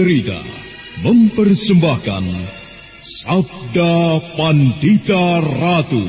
Cerita mempersembahkan Sabda Pandita Ratu.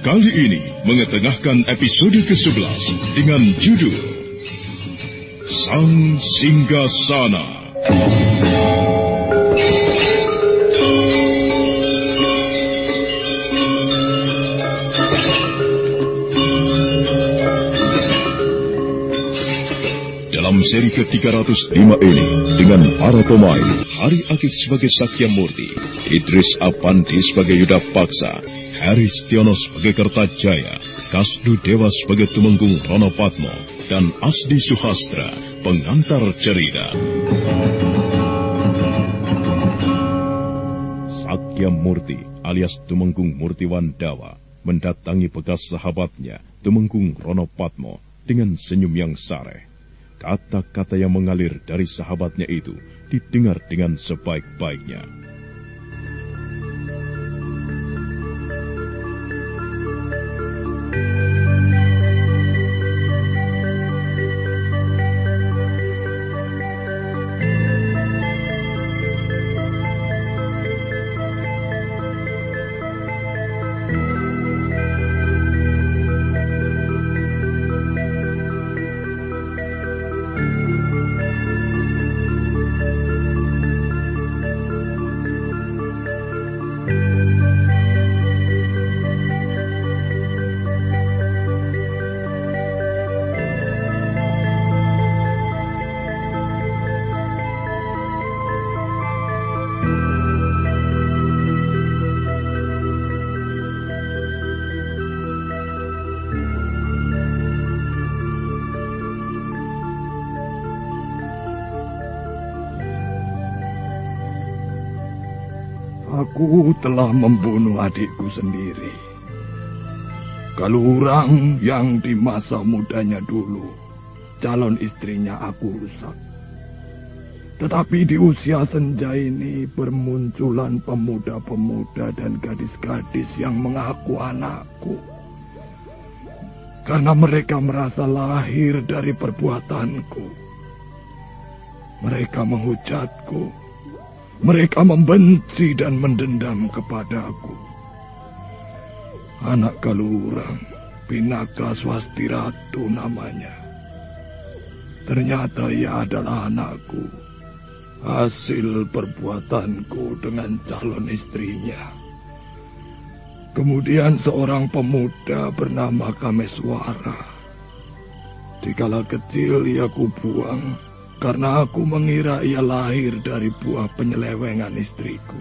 kali ini mengetengahkan episode ke-11 dengan judul Sang Singgasana. Dalam seri ke-305 ini, dengan para pemain, Hari Akik sebagai Sakya Murti, Idris Apandi sebagai Yuda Paksa, Haris Tiono sebagai Kertajaya, Kasdu Dewa sebagai Tumenggung Rono Patmo, dan Asdi Suhastra, pengantar cerita. Sakya Murti alias Tumenggung Murtiwan Dawa mendatangi bekas sahabatnya Tumenggung Rono Patmo dengan senyum yang sareh. Kata-kata yang mengalir dari sahabatnya itu didengar dengan sebaik-baiknya. Aku telah membunuh adikku sendiri. Kalurang yang di masa mudanya dulu, calon istrinya aku rusak. Tetapi di usia senja ini bermunculan pemuda-pemuda dan gadis-gadis yang mengaku anakku. Karena mereka merasa lahir dari perbuatanku. Mereka menghujatku. Mereka membenci dan mendendam kepadaku. Anak Kalurang, Pinaka Swasti Ratu namanya. Ternyata ia adalah anakku hasil perbuatanku dengan calon istrinya. Kemudian seorang pemuda bernama Kameswara. Dikala kecil ia kubuang karena aku mengira ia lahir dari buah penyelewengan istriku.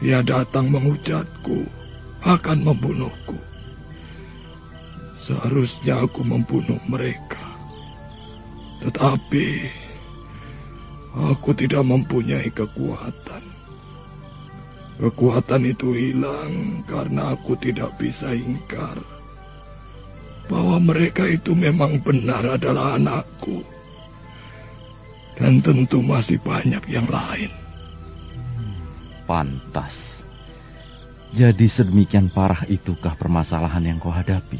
Ia datang menghujatku, akan membunuhku. Seharusnya aku membunuh mereka. Tetapi Aku tidak mempunyai kekuatan. Kekuatan itu hilang karena aku tidak bisa ingkar bahwa mereka itu memang benar adalah anakku. Dan tentu masih banyak yang lain. Pantas. Jadi sedemikian parah itukah permasalahan yang kau hadapi?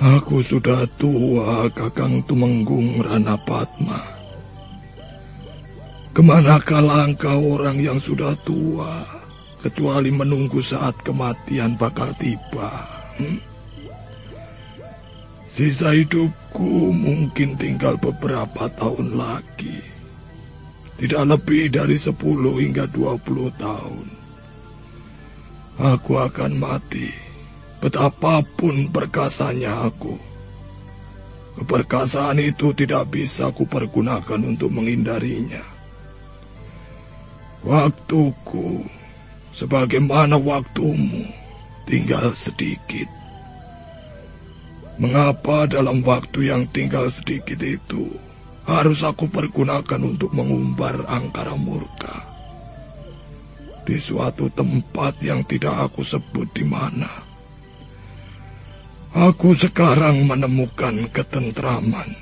Aku sudah tua, Kakang Tumenggung Rana Padma. Ke manakah langkah orang yang sudah tua, kecuali menunggu saat kematian bakal tiba? Hmm? Sisa hidupku mungkin tinggal beberapa tahun lagi. Tidak lebih dari 10 hingga 20 tahun. Aku akan mati, betapapun perkasanya aku. Keperkasaan itu tidak bisa kupergunakan untuk menghindarinya. Waktuku, sebagaimana waktumu, tinggal sedikit. Mengapa dalam waktu yang tinggal sedikit itu harus aku pergunakan untuk mengumbar angkara murka? Di suatu tempat yang tidak aku sebut di mana. Aku sekarang menemukan ketentraman.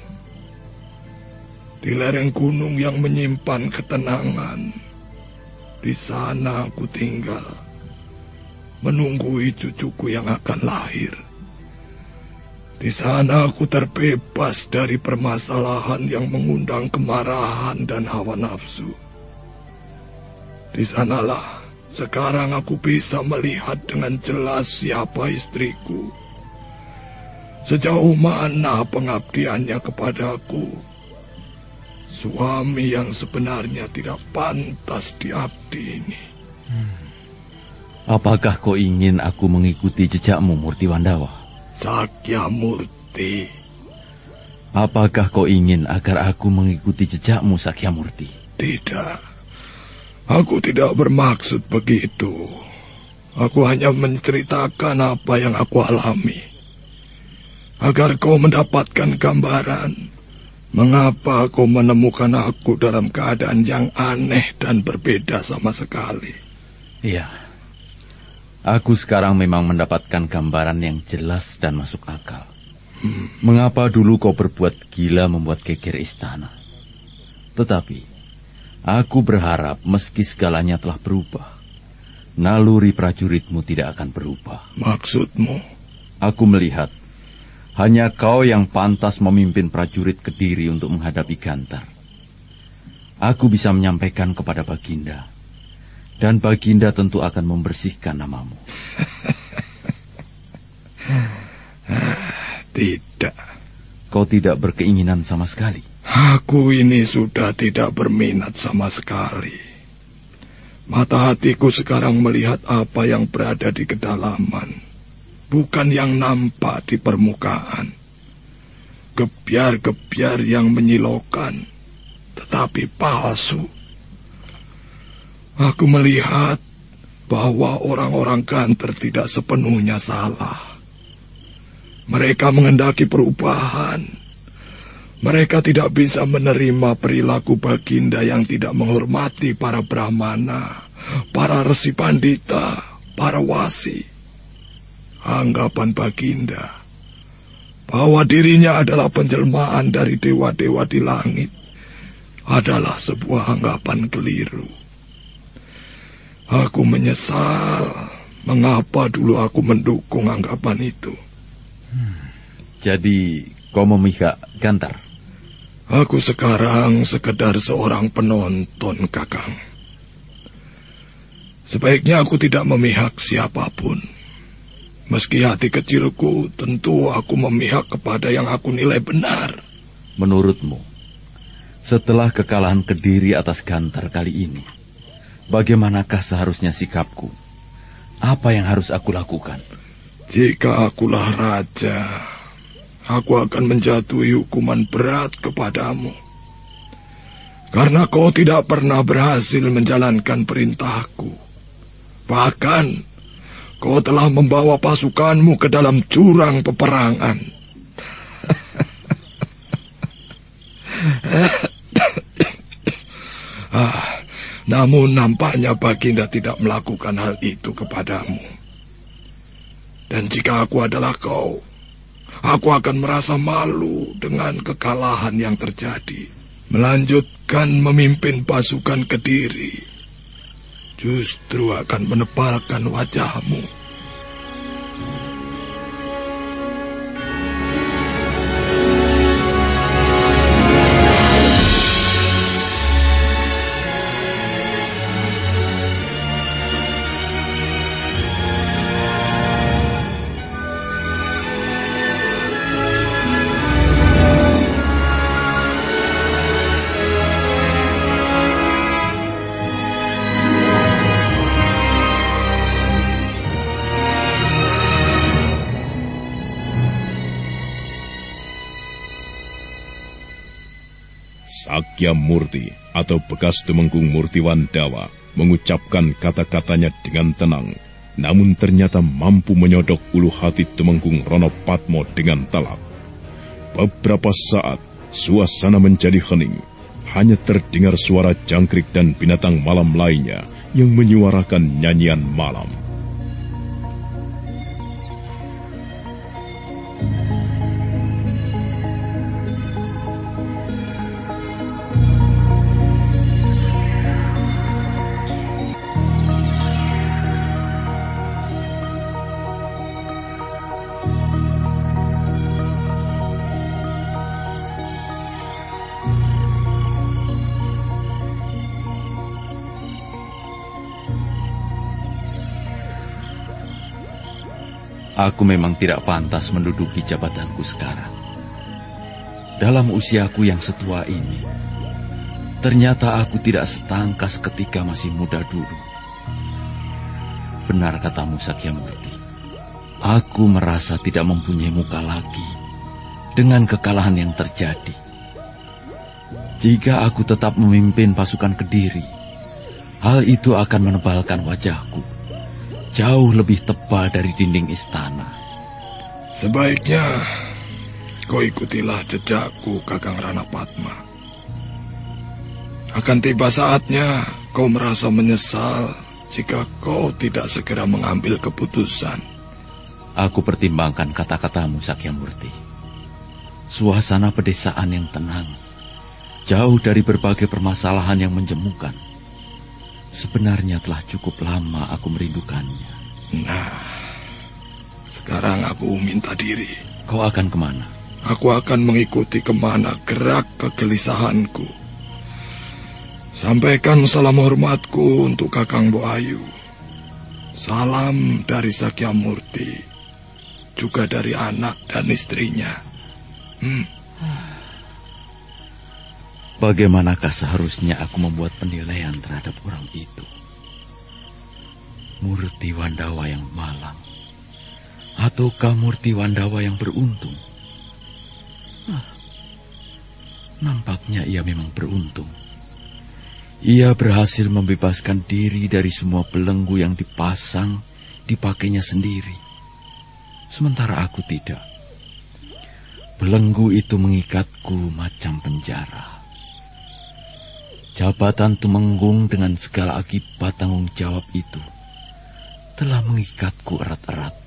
Di lereng gunung yang menyimpan ketenangan di sana aku tinggal, menunggui cucuku yang akan lahir. Di sana aku terbebas dari permasalahan yang mengundang kemarahan dan hawa nafsu. Di sanalah sekarang aku bisa melihat dengan jelas siapa istriku. Sejauh mana pengabdiannya kepadaku Suami yang sebenarnya tidak pantas diabdi ini. Hmm. Apakah kau ingin aku mengikuti jejakmu, Murti Wandawa? Sakya Murti. Apakah kau ingin agar aku mengikuti jejakmu, Sakya Murti? Tidak. Aku tidak bermaksud begitu. Aku hanya menceritakan apa yang aku alami. Agar kau mendapatkan gambaran Mengapa kau menemukan aku dalam keadaan yang aneh dan berbeda sama sekali? Iya. Aku sekarang memang mendapatkan gambaran yang jelas dan masuk akal. Hmm. Mengapa dulu kau berbuat gila membuat geger istana? Tetapi, aku berharap meski segalanya telah berubah, naluri prajuritmu tidak akan berubah. Maksudmu? Aku melihat hanya kau yang pantas memimpin prajurit Kediri untuk menghadapi Gantar. Aku bisa menyampaikan kepada Baginda, dan Baginda tentu akan membersihkan namamu. tidak. Kau tidak berkeinginan sama sekali. Aku ini sudah tidak berminat sama sekali. Mata hatiku sekarang melihat apa yang berada di kedalaman bukan yang nampak di permukaan. Gebiar-gebiar yang menyilaukan, tetapi palsu. Aku melihat bahwa orang-orang kantor tidak sepenuhnya salah. Mereka mengendaki perubahan. Mereka tidak bisa menerima perilaku baginda yang tidak menghormati para brahmana, para resi pandita, para wasi. Anggapan Baginda bahwa dirinya adalah penjelmaan dari dewa-dewa di langit adalah sebuah anggapan keliru. Aku menyesal mengapa dulu aku mendukung anggapan itu. Hmm, jadi kau memihak Gantar? Aku sekarang sekedar seorang penonton, Kakang. Sebaiknya aku tidak memihak siapa pun. Meski hati kecilku, tentu aku memihak kepada yang aku nilai benar. Menurutmu, setelah kekalahan Kediri atas Gantar kali ini, bagaimanakah seharusnya sikapku? Apa yang harus aku lakukan? Jika akulah raja, aku akan menjatuhi hukuman berat kepadamu. Karena kau tidak pernah berhasil menjalankan perintahku. Bahkan, kau telah membawa pasukanmu ke dalam jurang peperangan. ah, namun nampaknya Baginda tidak melakukan hal itu kepadamu. Dan jika aku adalah kau, aku akan merasa malu dengan kekalahan yang terjadi. Melanjutkan memimpin pasukan Kediri, justru akan menepalkan wajahmu. Murti atau bekas Tumenggung Murti Wandawa mengucapkan kata-katanya dengan tenang, namun ternyata mampu menyodok ulu hati Tumenggung Rono Patmo dengan telak. Beberapa saat, suasana menjadi hening. Hanya terdengar suara jangkrik dan binatang malam lainnya yang menyuarakan nyanyian malam. Aku memang tidak pantas menduduki jabatanku sekarang. Dalam usiaku yang setua ini, ternyata aku tidak setangkas ketika masih muda dulu. Benar katamu Sakyamurti. Aku merasa tidak mempunyai muka lagi dengan kekalahan yang terjadi. Jika aku tetap memimpin pasukan Kediri, hal itu akan menebalkan wajahku jauh lebih tebal dari dinding istana. Sebaiknya kau ikutilah jejakku, Kakang Rana Padma. Akan tiba saatnya kau merasa menyesal jika kau tidak segera mengambil keputusan. Aku pertimbangkan kata-katamu, Sakyamurti. Suasana pedesaan yang tenang, jauh dari berbagai permasalahan yang menjemukan Sebenarnya telah cukup lama aku merindukannya. Nah, sekarang aku minta diri. Kau akan ke mana? Aku akan mengikuti ke mana gerak kegelisahanku. Sampaikan salam hormatku untuk Kakang Boayu. Salam dari Sakyamurti. Juga dari anak dan istrinya. Hmm. Bagaimanakah seharusnya aku membuat penilaian terhadap orang itu? Murti Wandawa yang malang, ataukah Murti Wandawa yang beruntung? Ah, nampaknya ia memang beruntung. Ia berhasil membebaskan diri dari semua belenggu yang dipasang dipakainya sendiri. Sementara aku tidak. Belenggu itu mengikatku macam penjara. Jabatan Tumenggung dengan segala akibat tanggung jawab itu telah mengikatku erat-erat.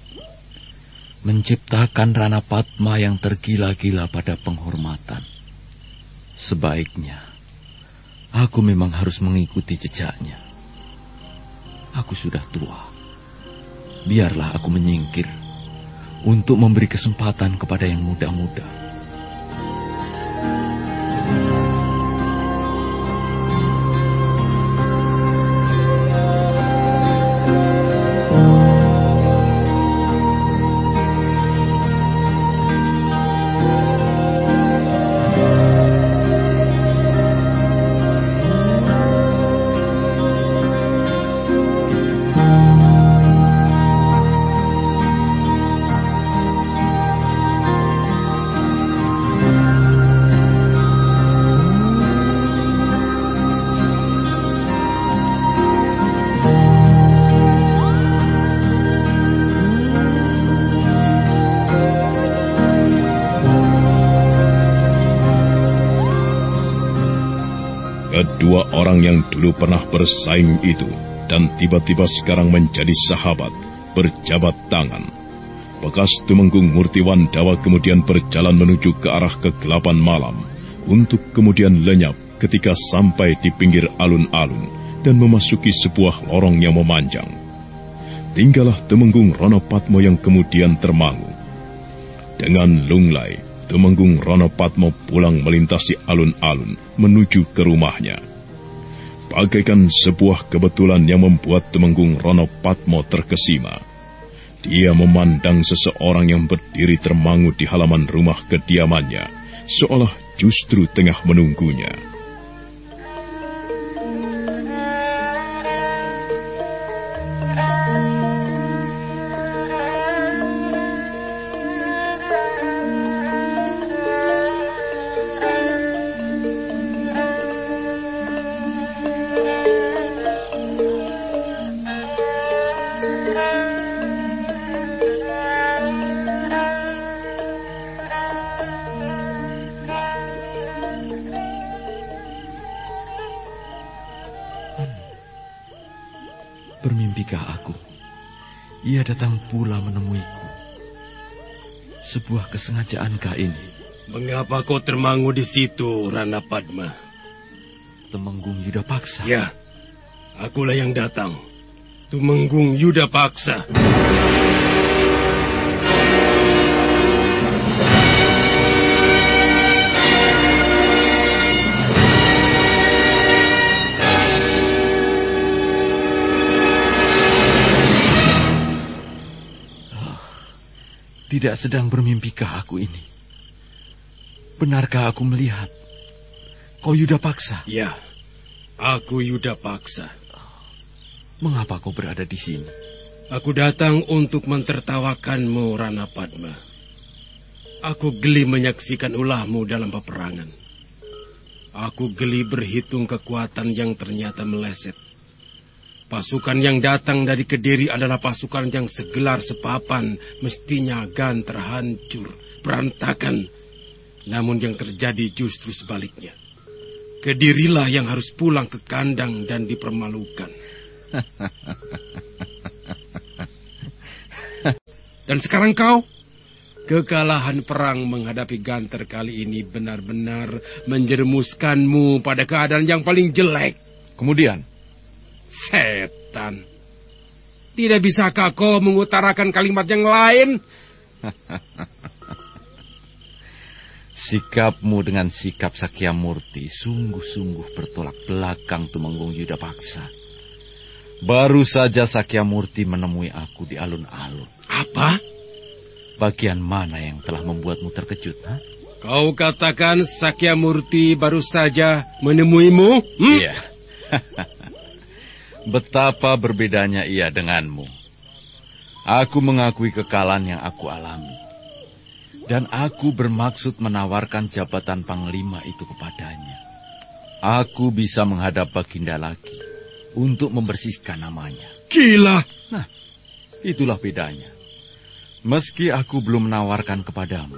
Menciptakan Rana Padma yang tergila-gila pada penghormatan. Sebaiknya, aku memang harus mengikuti jejaknya. Aku sudah tua. Biarlah aku menyingkir untuk memberi kesempatan kepada yang muda-muda. Dulu pernah bersaing itu dan tiba-tiba sekarang menjadi sahabat, berjabat tangan. Bekas Tumenggung Murtiwan Dawa kemudian berjalan menuju ke arah kegelapan malam untuk kemudian lenyap ketika sampai di pinggir alun-alun dan memasuki sebuah lorong yang memanjang. Tinggallah Tumenggung Ronopatmo yang kemudian termangu. Dengan lunglai, Tumenggung Ronopatmo pulang melintasi alun-alun menuju ke rumahnya bagaikan sebuah kebetulan yang membuat Temenggung Rono Patmo terkesima. Dia memandang seseorang yang berdiri termangu di halaman rumah kediamannya, seolah justru tengah menunggunya. Kesengajaankah ini? Mengapa kau termangu di situ, Rana Padma? Temenggung Yuda Paksa? Ya, akulah yang datang. Tumenggung Yuda Paksa. Tidak sedang bermimpikah aku ini? Benarkah aku melihat? Kau Yuda Paksa? Ya, aku Yuda Paksa. Mengapa kau berada di sini? Aku datang untuk mentertawakanmu, Rana Padma. Aku geli menyaksikan ulahmu dalam peperangan. Aku geli berhitung kekuatan yang ternyata meleset. Pasukan yang datang dari Kediri adalah pasukan yang segelar sepapan, mestinya agan terhancur, berantakan. Namun yang terjadi justru sebaliknya. Kedirilah yang harus pulang ke kandang dan dipermalukan. dan sekarang kau, kekalahan perang menghadapi Ganter kali ini benar-benar menjerumuskanmu pada keadaan yang paling jelek. Kemudian, Setan. Tidak bisakah kau mengutarakan kalimat yang lain? Sikapmu dengan sikap Sakyamurti sungguh-sungguh bertolak belakang Tumenggung Yuda Paksa. Baru saja Sakyamurti menemui aku di alun-alun. Apa? Bagian mana yang telah membuatmu terkejut? Ha? Kau katakan Sakyamurti baru saja menemuimu? Hmm? Iya. betapa berbedanya ia denganmu. Aku mengakui kekalahan yang aku alami. Dan aku bermaksud menawarkan jabatan panglima itu kepadanya. Aku bisa menghadap Baginda lagi untuk membersihkan namanya. Gila! Nah, itulah bedanya. Meski aku belum menawarkan kepadamu,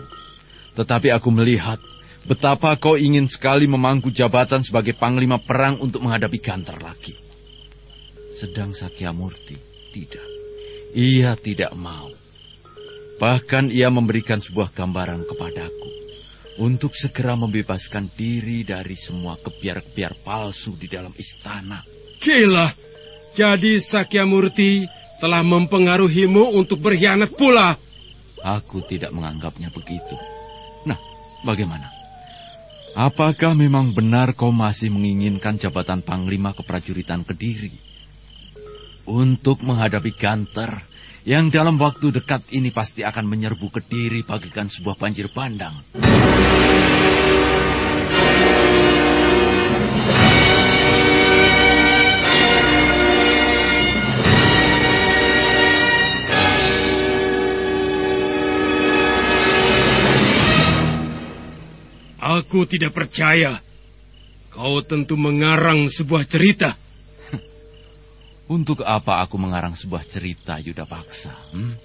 tetapi aku melihat Betapa kau ingin sekali memangku jabatan sebagai panglima perang untuk menghadapi Ganter lagi. Sedang Sakyamurti tidak. Ia tidak mau. Bahkan ia memberikan sebuah gambaran kepadaku untuk segera membebaskan diri dari semua kebiar-kebiar palsu di dalam istana. Gila, jadi Sakyamurti telah mempengaruhimu untuk berkhianat pula. Aku tidak menganggapnya begitu. Nah, bagaimana? Apakah memang benar kau masih menginginkan jabatan Panglima Keprajuritan Kediri? Untuk menghadapi Ganter, yang dalam waktu dekat ini pasti akan menyerbu ke diri bagikan sebuah banjir bandang. Aku tidak percaya. Kau tentu mengarang sebuah cerita. Untuk apa aku mengarang sebuah cerita, Yuda Paksa? Hmm?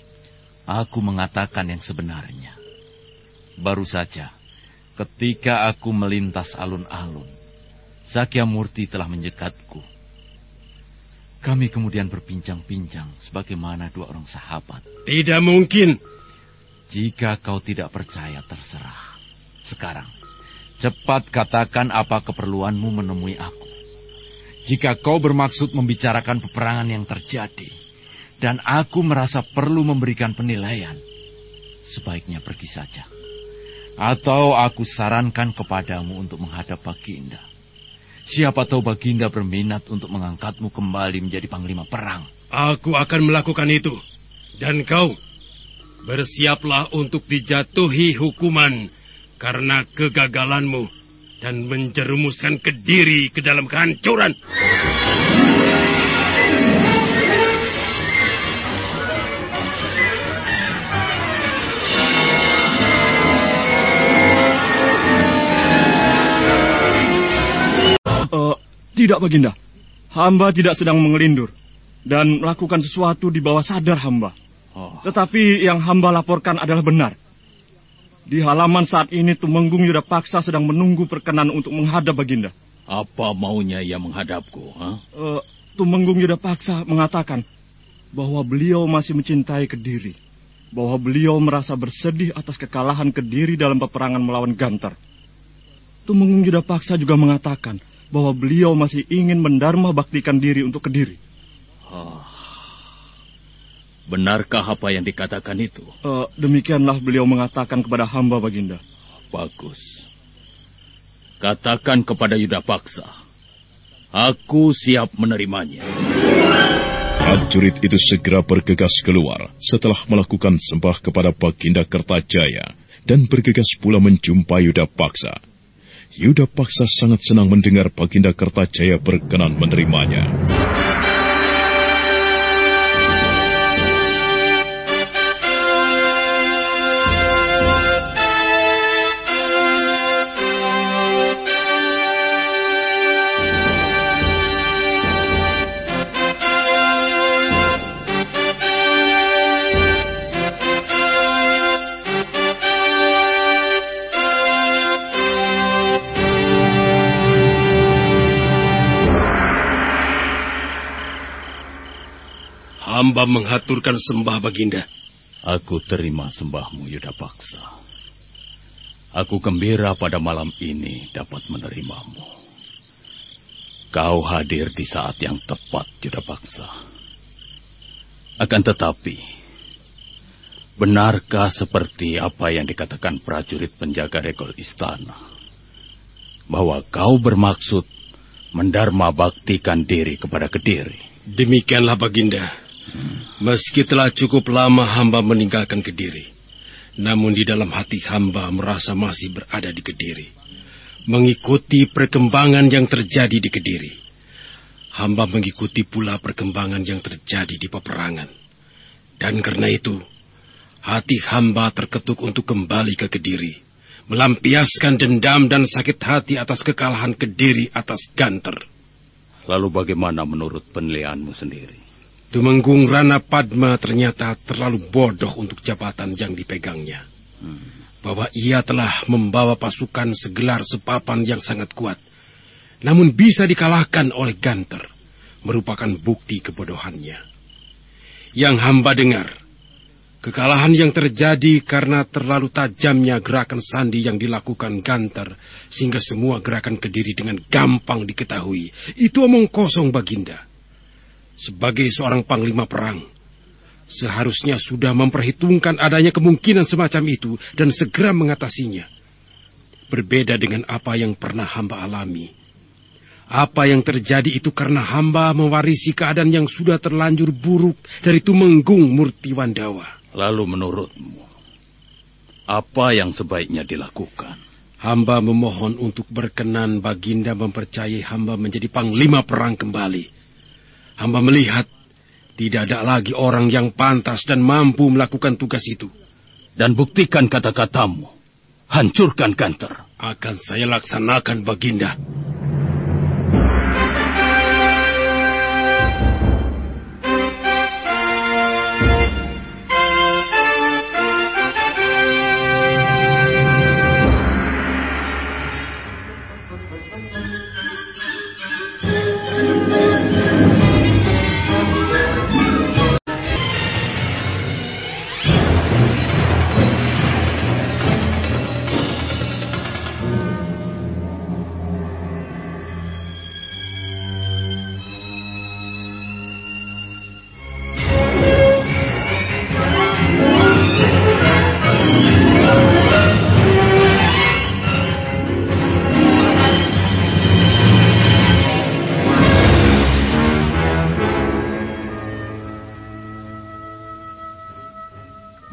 Aku mengatakan yang sebenarnya. Baru saja, ketika aku melintas alun-alun, Sakya Murti telah menjegatku. Kami kemudian berbincang-bincang sebagaimana dua orang sahabat. Tidak mungkin. Jika kau tidak percaya, terserah. Sekarang, cepat katakan apa keperluanmu menemui aku. Jika kau bermaksud membicarakan peperangan yang terjadi, dan aku merasa perlu memberikan penilaian, sebaiknya pergi saja. Atau aku sarankan kepadamu untuk menghadap Baginda. Siapa tahu Baginda berminat untuk mengangkatmu kembali menjadi panglima perang. Aku akan melakukan itu. Dan kau, bersiaplah untuk dijatuhi hukuman karena kegagalanmu dan menjerumuskan Kediri ke dalam kehancuran. Uh, tidak, Baginda. Hamba tidak sedang mengelindur dan melakukan sesuatu di bawah sadar hamba. Oh. Tetapi yang hamba laporkan adalah benar. Di halaman saat ini Tumenggung Yuda Paksa sedang menunggu perkenan untuk menghadap Baginda. Apa maunya ia menghadapku? Huh? Uh, Tumenggung Yuda Paksa mengatakan bahwa beliau masih mencintai Kediri. Bahwa beliau merasa bersedih atas kekalahan Kediri dalam peperangan melawan Gantar. Tumenggung Yuda Paksa juga mengatakan bahwa beliau masih ingin mendharma baktikan diri untuk Kediri. Oh. Benarkah apa yang dikatakan itu? Uh, demikianlah beliau mengatakan kepada hamba Baginda. Bagus. Katakan kepada Yuda Paksa. Aku siap menerimanya. Prajurit itu segera bergegas keluar setelah melakukan sembah kepada Baginda Kertajaya dan bergegas pula menjumpai Yuda Paksa. Yuda Paksa sangat senang mendengar Baginda Kertajaya berkenan menerimanya. Hamba menghaturkan sembah Baginda. Aku terima sembahmu, Yuda Paksa. Aku gembira pada malam ini dapat menerimamu. Kau hadir di saat yang tepat, Yuda Paksa. Akan tetapi, benarkah seperti apa yang dikatakan prajurit penjaga regol istana? Bahwa kau bermaksud mendarma baktikan diri kepada Kediri? Demikianlah, Baginda. Meski telah cukup lama hamba meninggalkan Kediri, namun di dalam hati hamba merasa masih berada di Kediri, mengikuti perkembangan yang terjadi di Kediri. Hamba mengikuti pula perkembangan yang terjadi di peperangan. Dan karena itu, hati hamba terketuk untuk kembali ke Kediri, melampiaskan dendam dan sakit hati atas kekalahan Kediri atas Ganter. Lalu bagaimana menurut penilaianmu sendiri? Tumenggung Rana Padma ternyata terlalu bodoh untuk jabatan yang dipegangnya. bahwa ia telah membawa pasukan segelar sepapan yang sangat kuat, namun bisa dikalahkan oleh Ganter, merupakan bukti kebodohannya. Yang hamba dengar, kekalahan yang terjadi karena terlalu tajamnya gerakan sandi yang dilakukan Ganter, sehingga semua gerakan kediri dengan gampang diketahui. Itu omong kosong Baginda. Sebagai seorang panglima perang, seharusnya sudah memperhitungkan adanya kemungkinan semacam itu dan segera mengatasinya. Berbeda dengan apa yang pernah hamba alami. Apa yang terjadi itu karena hamba mewarisi keadaan yang sudah terlanjur buruk dari Tumenggung Murti Wandawa. Lalu menurutmu, apa yang sebaiknya dilakukan? Hamba memohon untuk berkenan Baginda mempercayai hamba menjadi panglima perang kembali. Hamba melihat tidak ada lagi orang yang pantas dan mampu melakukan tugas itu. Dan buktikan kata-katamu. Hancurkan kantor. Akan saya laksanakan, Baginda.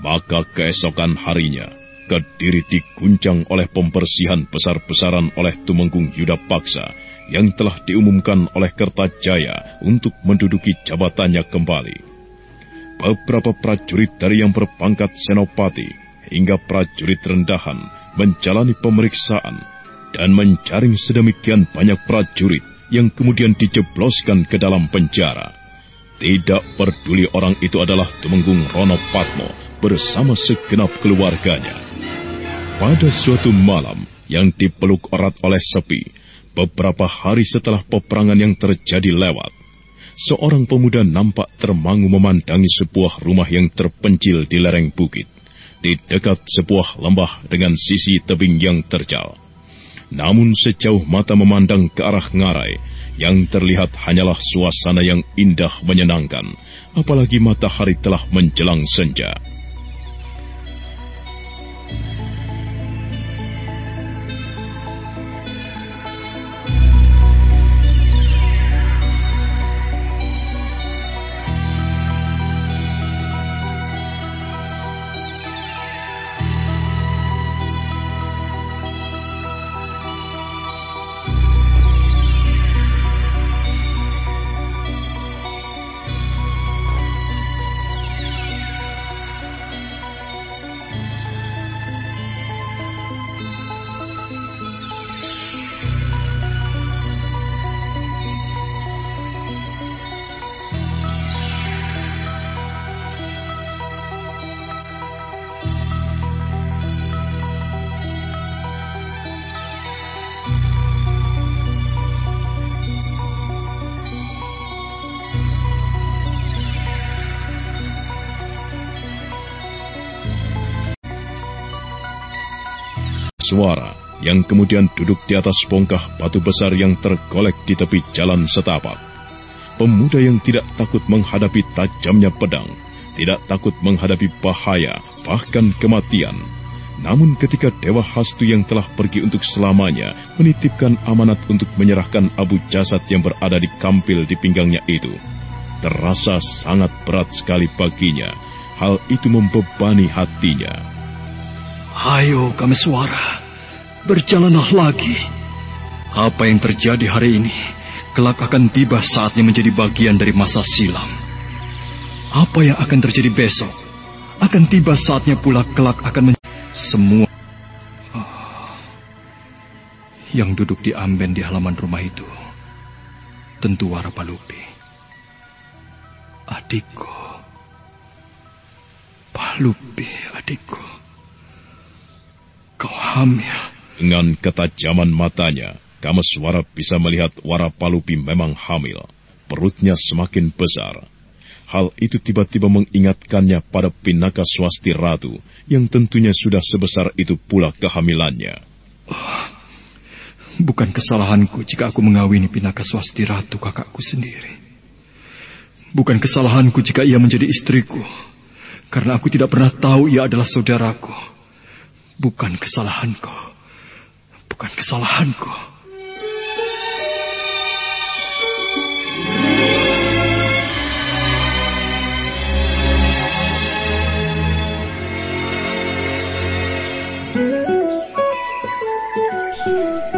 Maka keesokan harinya, Kediri diguncang oleh pembersihan besar-besaran oleh Tumenggung Yuda Paksa yang telah diumumkan oleh Kertajaya untuk menduduki jabatannya kembali. Beberapa prajurit dari yang berpangkat senopati hingga prajurit rendahan menjalani pemeriksaan dan menjaring sedemikian banyak prajurit yang kemudian dijebloskan ke dalam penjara. Tidak peduli orang itu adalah Tumenggung Rono Patmo bersama segenap keluarganya. Pada suatu malam yang dipeluk erat oleh sepi, beberapa hari setelah peperangan yang terjadi lewat, seorang pemuda nampak termangu memandangi sebuah rumah yang terpencil di lereng bukit, di dekat sebuah lembah dengan sisi tebing yang terjal. Namun sejauh mata memandang ke arah ngarai, yang terlihat hanyalah suasana yang indah menyenangkan, apalagi matahari telah menjelang senja. Suara yang kemudian duduk di atas bongkah batu besar yang tergolek di tepi jalan setapak. Pemuda yang tidak takut menghadapi tajamnya pedang, tidak takut menghadapi bahaya, bahkan kematian. Namun ketika Dewa Hastu yang telah pergi untuk selamanya menitipkan amanat untuk menyerahkan abu jasad yang berada di kampil di pinggangnya itu, terasa sangat berat sekali baginya. Hal itu membebani hatinya. Ayo kami suara, berjalanlah lagi. Apa yang terjadi hari ini, kelak akan tiba saatnya menjadi bagian dari masa silam. Apa yang akan terjadi besok, akan tiba saatnya pula kelak akan menjadi semua. Oh, yang duduk di amben di halaman rumah itu, tentu Warapalupi. Adikku. Palupi adikku. Hamil. Dengan ketajaman matanya, Kameswara bisa melihat Warapalupi memang hamil. Perutnya semakin besar. Hal itu tiba-tiba mengingatkannya pada Pinaka Swasti Ratu yang tentunya sudah sebesar itu pula kehamilannya. Oh, bukan kesalahanku jika aku mengawini Pinaka Swasti Ratu kakakku sendiri. Bukan kesalahanku jika ia menjadi istriku. Karena aku tidak pernah tahu ia adalah saudaraku. Bukan kesalahanku. Bukan kesalahanku.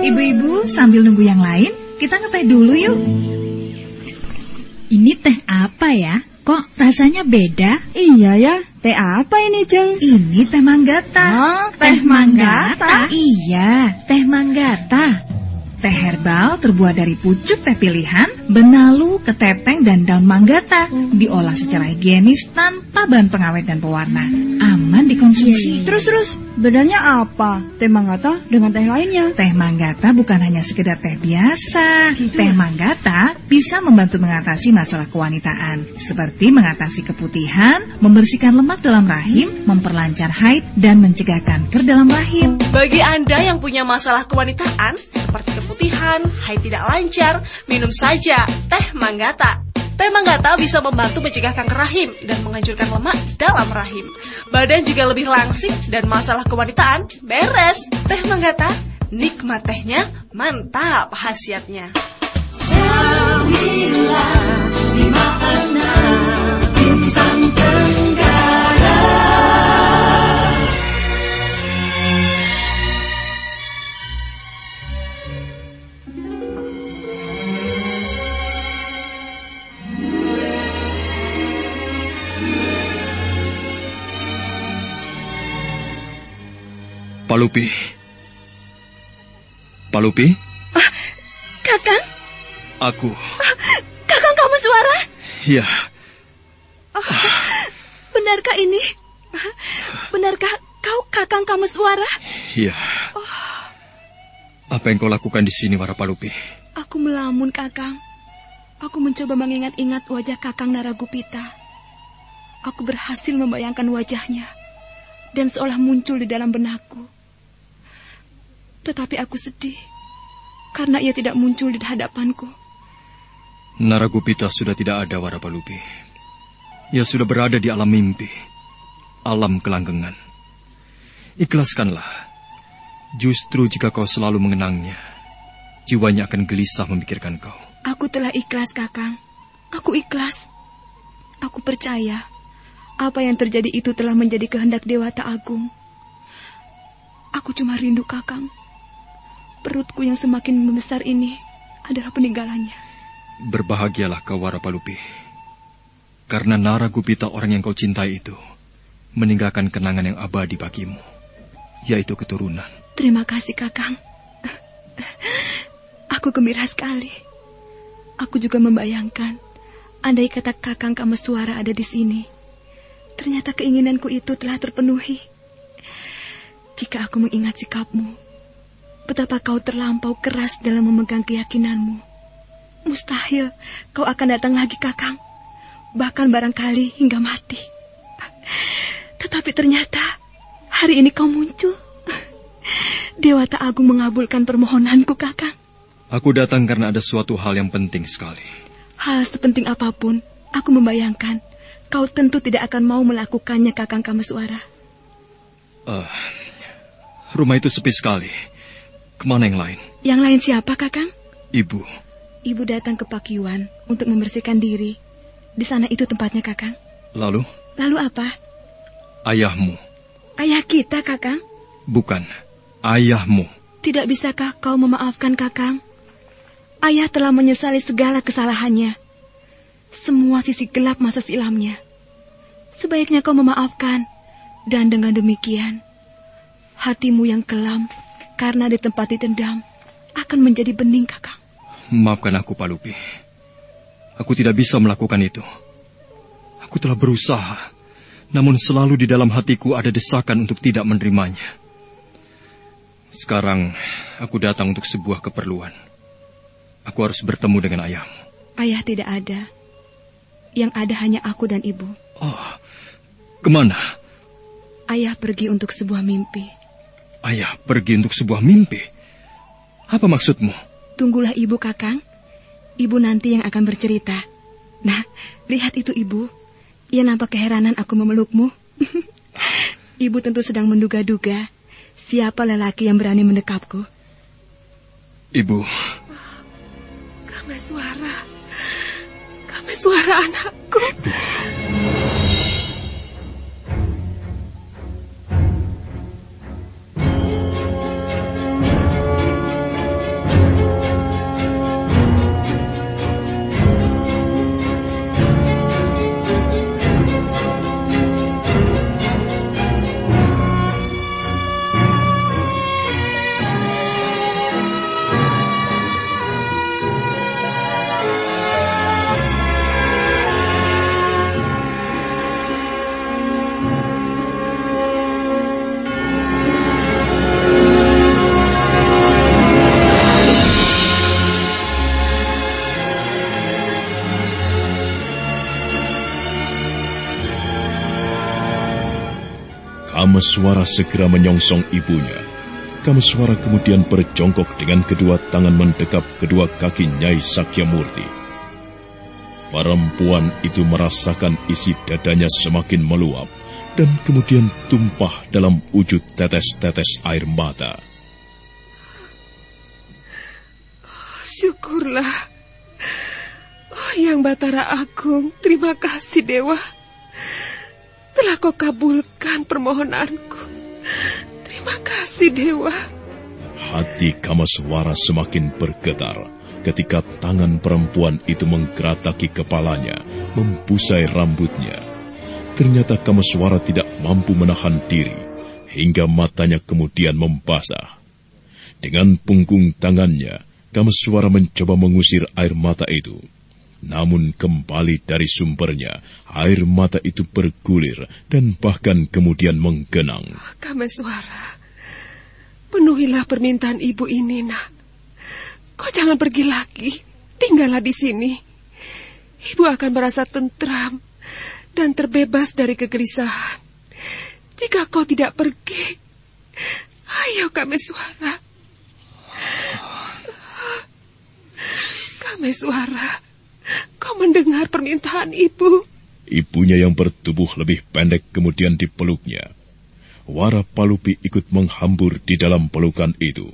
Ibu-ibu, sambil nunggu yang lain, kita ngeteh dulu yuk. Ini teh apa ya? Kok rasanya beda? Iya ya, teh apa ini, Jeng? Ini teh manggata. Oh, teh manggata? Iya, teh manggata. Teh herbal terbuat dari pucuk teh pilihan, benalu, ketepeng, dan daun manggata. Diolah secara higienis tanpa bahan pengawet dan pewarna. Aman dikonsumsi. Terus-terus, bedanya apa teh manggata dengan teh lainnya? Teh manggata bukan hanya sekedar teh biasa. Gitu teh ya? manggata bisa membantu mengatasi masalah kewanitaan. Seperti mengatasi keputihan, membersihkan lemak dalam rahim, memperlancar haid, dan mencegah kanker dalam rahim. Bagi Anda yang punya masalah kewanitaan, seperti keputihan, haid tidak lancar, minum saja teh manggata. Teh manggata bisa membantu mencegah kanker rahim dan menghancurkan lemak dalam rahim. Badan juga lebih langsing dan masalah kewanitaan beres. Teh manggata, nikmat tehnya, mantap khasiatnya. Lima, Palupi. Palupi? Ah, kakang? Aku. Ah, kakang kamu suara? Iya. Oh, benarkah ini? Benarkah kau kakang kamu suara? Iya. Oh. Apa yang kau lakukan di sini, Warapalupi? Aku melamun, kakang. Aku mencoba mengingat-ingat wajah kakang Naragupita. Aku berhasil membayangkan wajahnya dan seolah muncul di dalam benakku. Tetapi aku sedih karena ia tidak muncul di hadapanku. Naragupita sudah tidak ada, Warapalupi. Ia sudah berada di alam mimpi, alam kelanggengan. Ikhlaskanlah. Justru jika kau selalu mengenangnya, jiwanya akan gelisah memikirkan kau. Aku telah ikhlas, Kakang. Aku ikhlas. Aku percaya apa yang terjadi itu telah menjadi kehendak Dewata Agung. Aku cuma rindu Kakang. Perutku yang semakin membesar ini adalah peninggalannya. Berbahagialah kau Warapalupi. Karena Nara Gupita orang yang kau cintai itu meninggalkan kenangan yang abadi bagimu, yaitu keturunan. Terima kasih Kakang. Aku gembira sekali. Aku juga membayangkan, andai kata Kakang suara ada di sini, ternyata keinginanku itu telah terpenuhi. Jika aku mengingat sikapmu, betapa kau terlampau keras dalam memegang keyakinanmu. Mustahil kau akan datang lagi, Kakang. Bahkan barangkali hingga mati. Tetapi ternyata hari ini kau muncul. Dewata Agung mengabulkan permohonanku, Kakang. Aku datang karena ada suatu hal yang penting sekali. Hal sepenting apa pun, aku membayangkan kau tentu tidak akan mau melakukannya, Kakang Kameswara. Uh, rumah itu sepi sekali. Ke mana yang lain? Yang lain siapa, Kakang? Ibu. Ibu datang ke Pakiwan untuk membersihkan diri. Di sana itu tempatnya, Kakang. Lalu? Lalu apa? Ayahmu. Ayah kita, Kakang? Bukan. Ayahmu. Tidak bisakah kau memaafkan, Kakang? Ayah telah menyesali segala kesalahannya. Semua sisi gelap masa silamnya. Sebaiknya kau memaafkan. Dan dengan demikian, hatimu yang kelam karena di tempat ditendam akan menjadi bening, Kakang. Maafkan aku, Pak Lupi. Aku tidak bisa melakukan itu. Aku telah berusaha, namun selalu di dalam hatiku ada desakan untuk tidak menerimanya. Sekarang aku datang untuk sebuah keperluan. Aku harus bertemu dengan ayahmu. Ayah tidak ada. Yang ada hanya aku dan ibu. Oh, ke mana? Ayah pergi untuk sebuah mimpi. Ayah pergi untuk sebuah mimpi? Apa maksudmu? Tunggulah ibu, Kakang. Ibu nanti yang akan bercerita. Nah, lihat itu ibu. Ia nampak keheranan aku memelukmu. ibu tentu sedang menduga-duga siapa lelaki yang berani mendekapku. Ibu. Kame suara. Kame suara anakku. Ibu. Kameswara segera menyongsong ibunya. Kameswara kemudian berjongkok dengan kedua tangan mendekap kedua kaki Nyai Sakyamurti. Perempuan itu merasakan isi dadanya semakin meluap dan kemudian tumpah dalam wujud tetes-tetes air mata. Syukurlah. Oh, Yang Batara Agung, terima kasih Dewa. Telah kau kabulkan permohonanku. Terima kasih, Dewa. Hati Kamaswara semakin bergetar ketika tangan perempuan itu menggerataki kepalanya, mempusai rambutnya. Ternyata Kamaswara tidak mampu menahan diri, hingga matanya kemudian membasah. Dengan punggung tangannya, Kamaswara mencoba mengusir air mata itu. Namun kembali dari sumbernya, air mata itu bergulir dan bahkan kemudian menggenang. Kameswara, penuhilah permintaan ibu ini, nak. Kau jangan pergi lagi, tinggallah di sini. Ibu akan merasa tentram dan terbebas dari kegelisahan. Jika kau tidak pergi, ayo Kameswara. Kameswara. Kau mendengar permintaan ibu? Ibunya yang bertubuh lebih pendek kemudian dipeluknya. Wara Palupi ikut menghambur di dalam pelukan itu.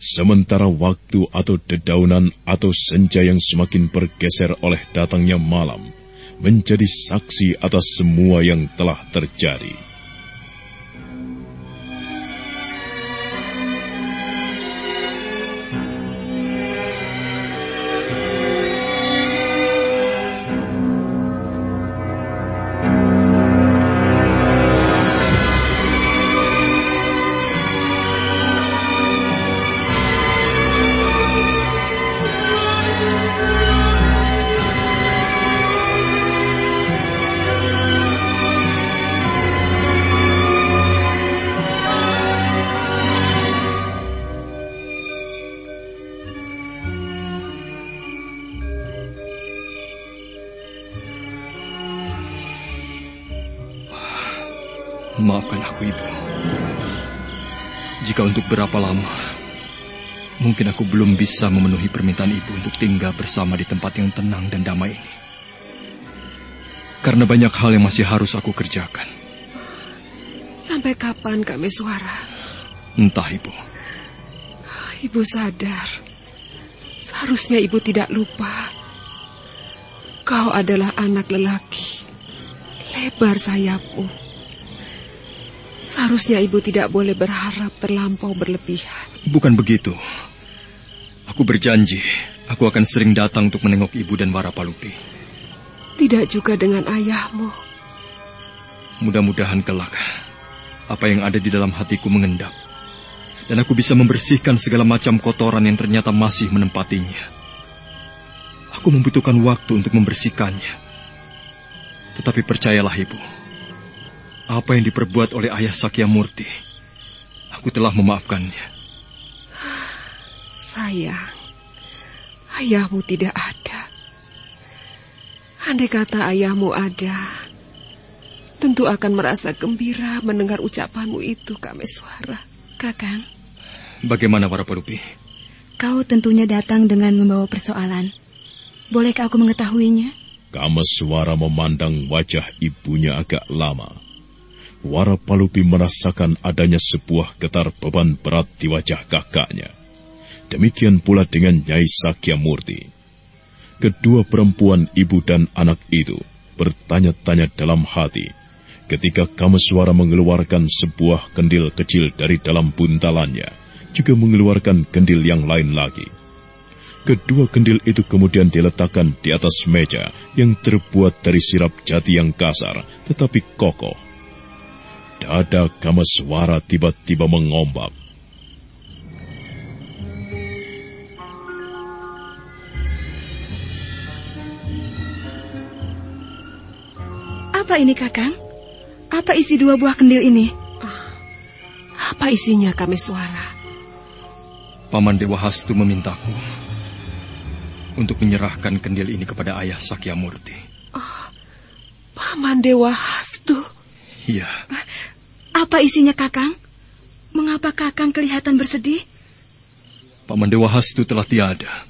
Sementara waktu atau dedaunan atau senja yang semakin bergeser oleh datangnya malam, menjadi saksi atas semua yang telah terjadi. Berapa lama, mungkin aku belum bisa memenuhi permintaan Ibu untuk tinggal bersama di tempat yang tenang dan damai ini. Karena banyak hal yang masih harus aku kerjakan. Sampai kapan kami suara? Entah, Ibu. Ibu sadar. Seharusnya Ibu tidak lupa. Kau adalah anak lelaki. Lebar sayapmu Seharusnya ibu tidak boleh berharap terlampau berlebihan. Bukan begitu. Aku berjanji, aku akan sering datang untuk menengok ibu dan Warapalupi. Tidak juga dengan ayahmu. Mudah-mudahan kelak, apa yang ada di dalam hatiku mengendap. Dan aku bisa membersihkan segala macam kotoran yang ternyata masih menempatinya. Aku membutuhkan waktu untuk membersihkannya. Tetapi percayalah ibu, apa yang diperbuat oleh ayah Sakya Murti, aku telah memaafkannya. Sayang, ayahmu tidak ada. Andai kata ayahmu ada, tentu akan merasa gembira mendengar ucapanmu itu, Kameswara. Kakang. Bagaimana para perupi? Kau tentunya datang dengan membawa persoalan. Bolehkah aku mengetahuinya? Kameswara memandang wajah ibunya agak lama. Wara Palupi merasakan adanya sebuah getar beban berat di wajah kakaknya. Demikian pula dengan Nyai Sakya Murti. Kedua perempuan ibu dan anak itu bertanya-tanya dalam hati ketika Kameswara mengeluarkan sebuah kendil kecil dari dalam buntalannya, juga mengeluarkan kendil yang lain lagi. Kedua kendil itu kemudian diletakkan di atas meja yang terbuat dari sirap jati yang kasar tetapi kokoh Dada Kamaswara tiba-tiba mengombak. Apa ini, Kakang? Apa isi dua buah kendil ini? Apa isinya, Kameswara? Paman Dewa Hastu memintaku untuk menyerahkan kendil ini kepada ayah Sakyamurti. Oh, Paman Dewa Hastu? Iya. Apa isinya, Kakang? Mengapa Kakang kelihatan bersedih? Paman Dewa Hastu telah tiada.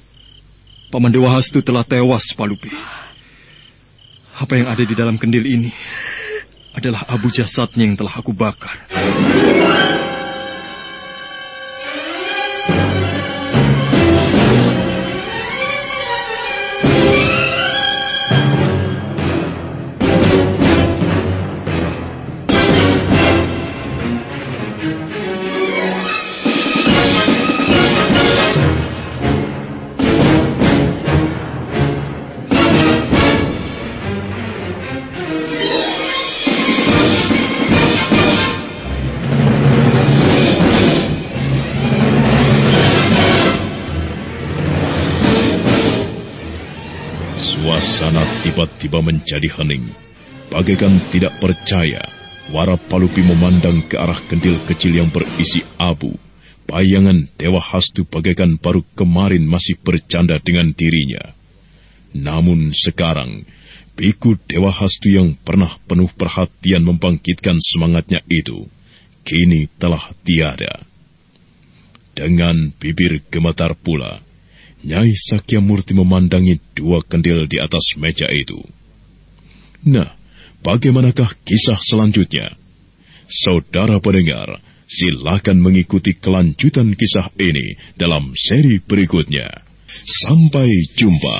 Paman Dewa Hastu telah tewas, Palupi. Apa yang ada di dalam kendil ini adalah abu jasadnya yang telah aku bakar. Tiba-tiba menjadi hening. Bagaikan tidak percaya, Wara Palupi memandang ke arah kendil kecil yang berisi abu. Bayangan Dewa Hastu bagaikan baru kemarin masih bercanda dengan dirinya. Namun sekarang, Biku Dewa Hastu yang pernah penuh perhatian membangkitkan semangatnya itu, kini telah tiada. Dengan bibir gemetar pula, Nyai Sakyamurti memandangi dua kendil di atas meja itu. Nah, bagaimanakah kisah selanjutnya? Saudara pendengar, silakan mengikuti kelanjutan kisah ini dalam seri berikutnya. Sampai jumpa.